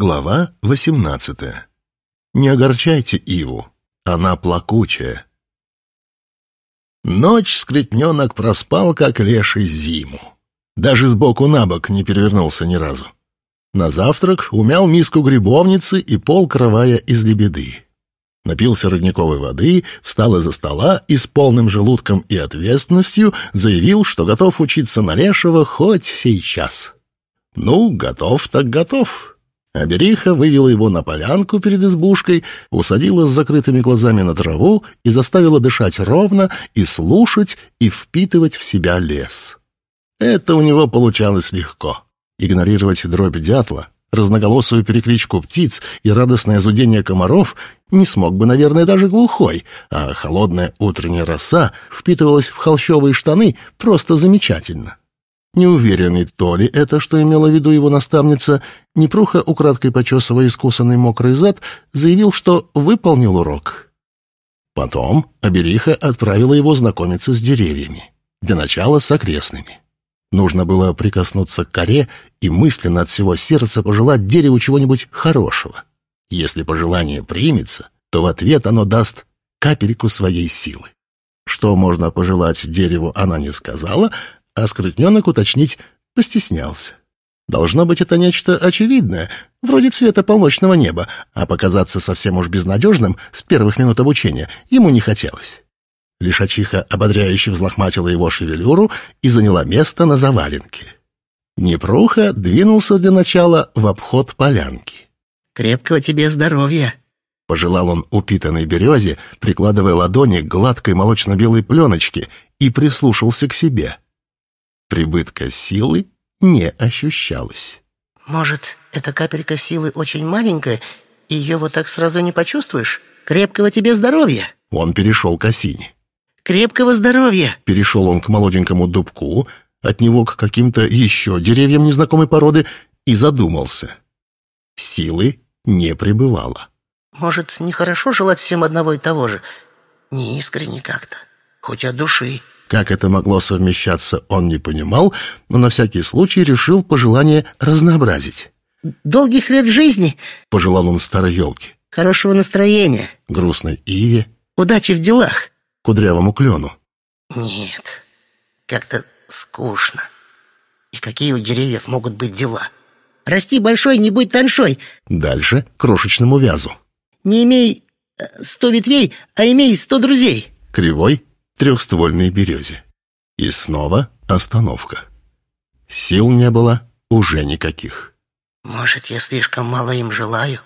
Глава восемнадцатая. Не огорчайте Иву, она плакучая. Ночь скретненок проспал, как леший зиму. Даже сбоку на бок не перевернулся ни разу. На завтрак умял миску грибовницы и пол кровая из лебеды. Напился родниковой воды, встал из-за стола и с полным желудком и ответственностью заявил, что готов учиться на лешего хоть сейчас. Ну, готов так готов. Абериха вывела его на полянку перед избушкой, усадила с закрытыми глазами на траву и заставила дышать ровно и слушать и впитывать в себя лес. Это у него получалось легко. Игнорировать дробь дятла, разноголосую перекличку птиц и радостное зудение комаров не смог бы, наверное, даже глухой, а холодная утренняя роса впитывалась в холщовые штаны просто замечательно. Неуверенный то ли это, что имела в виду его наставница, Непруха, украдкой почесывая искусанный мокрый зад, заявил, что выполнил урок. Потом Абериха отправила его знакомиться с деревьями, для начала с окрестными. Нужно было прикоснуться к коре и мысленно от всего сердца пожелать дереву чего-нибудь хорошего. Если пожелание примется, то в ответ оно даст капельку своей силы. Что можно пожелать дереву, она не сказала — а скрытненок уточнить постеснялся. Должно быть, это нечто очевидное, вроде цвета полночного неба, а показаться совсем уж безнадежным с первых минут обучения ему не хотелось. Лишачиха ободряюще взлохматила его шевелюру и заняла место на заваленке. Непруха двинулся для начала в обход полянки. «Крепкого тебе здоровья!» — пожелал он упитанной березе, прикладывая ладони к гладкой молочно-белой пленочке, и прислушался к себе — Прибытка силы не ощущалось. «Может, эта капелька силы очень маленькая, и ее вот так сразу не почувствуешь? Крепкого тебе здоровья!» Он перешел к осине. «Крепкого здоровья!» Перешел он к молоденькому дубку, от него к каким-то еще деревьям незнакомой породы и задумался. Силы не пребывало. «Может, нехорошо желать всем одного и того же? Не искренне как-то, хоть от души». Как это могло совмещаться, он не понимал, но на всякий случай решил пожелание разнообразить. «Долгих лет жизни!» — пожелал он старой елке. «Хорошего настроения!» — грустной иве. «Удачи в делах!» — кудрявому клену. «Нет, как-то скучно. И какие у деревьев могут быть дела? Расти большой, не будь тоньшой!» Дальше — крошечному вязу. «Не имей э, сто ветвей, а имей сто друзей!» Кривой трехствольной березе. И снова остановка. Сил не было уже никаких. «Может, я слишком мало им желаю?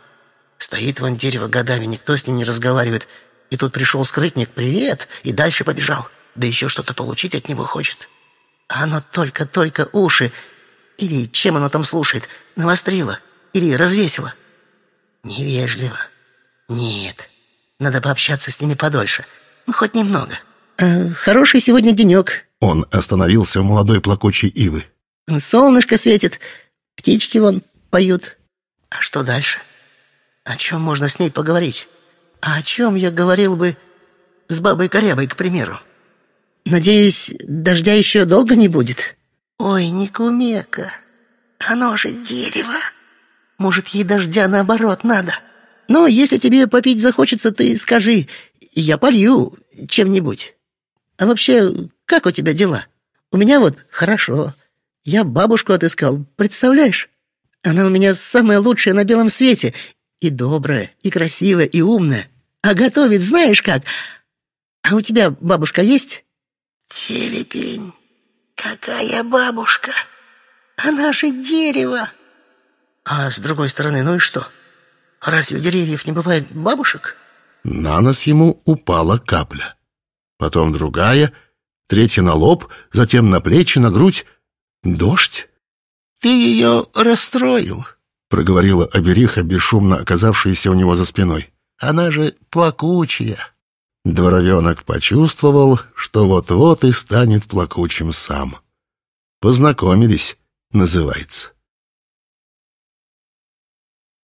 Стоит вон дерево годами, никто с ним не разговаривает. И тут пришел скрытник, привет, и дальше побежал. Да еще что-то получить от него хочет. А оно только-только уши. Или чем оно там слушает? Навострило? Или развесило? Невежливо. Нет, надо пообщаться с ними подольше. Ну, хоть немного». Э, «Хороший сегодня денек». Он остановился у молодой плакучей ивы. «Солнышко светит, птички вон поют. А что дальше? О чем можно с ней поговорить? А о чем я говорил бы с бабой Корябой, к примеру? Надеюсь, дождя еще долго не будет? Ой, не кумека, оно же дерево. Может, ей дождя наоборот надо? Но если тебе попить захочется, ты скажи, я полью чем-нибудь». А вообще, как у тебя дела? У меня вот хорошо. Я бабушку отыскал, представляешь? Она у меня самая лучшая на белом свете. И добрая, и красивая, и умная. А готовит знаешь как? А у тебя бабушка есть? Телепень, какая бабушка? Она же дерево. А с другой стороны, ну и что? Разве у деревьев не бывает бабушек? На нос ему упала капля потом другая, третья на лоб, затем на плечи, на грудь. Дождь? «Ты ее расстроил», — проговорила Абериха, бесшумно оказавшаяся у него за спиной. «Она же плакучая». Дворовенок почувствовал, что вот-вот и станет плакучим сам. «Познакомились», называется.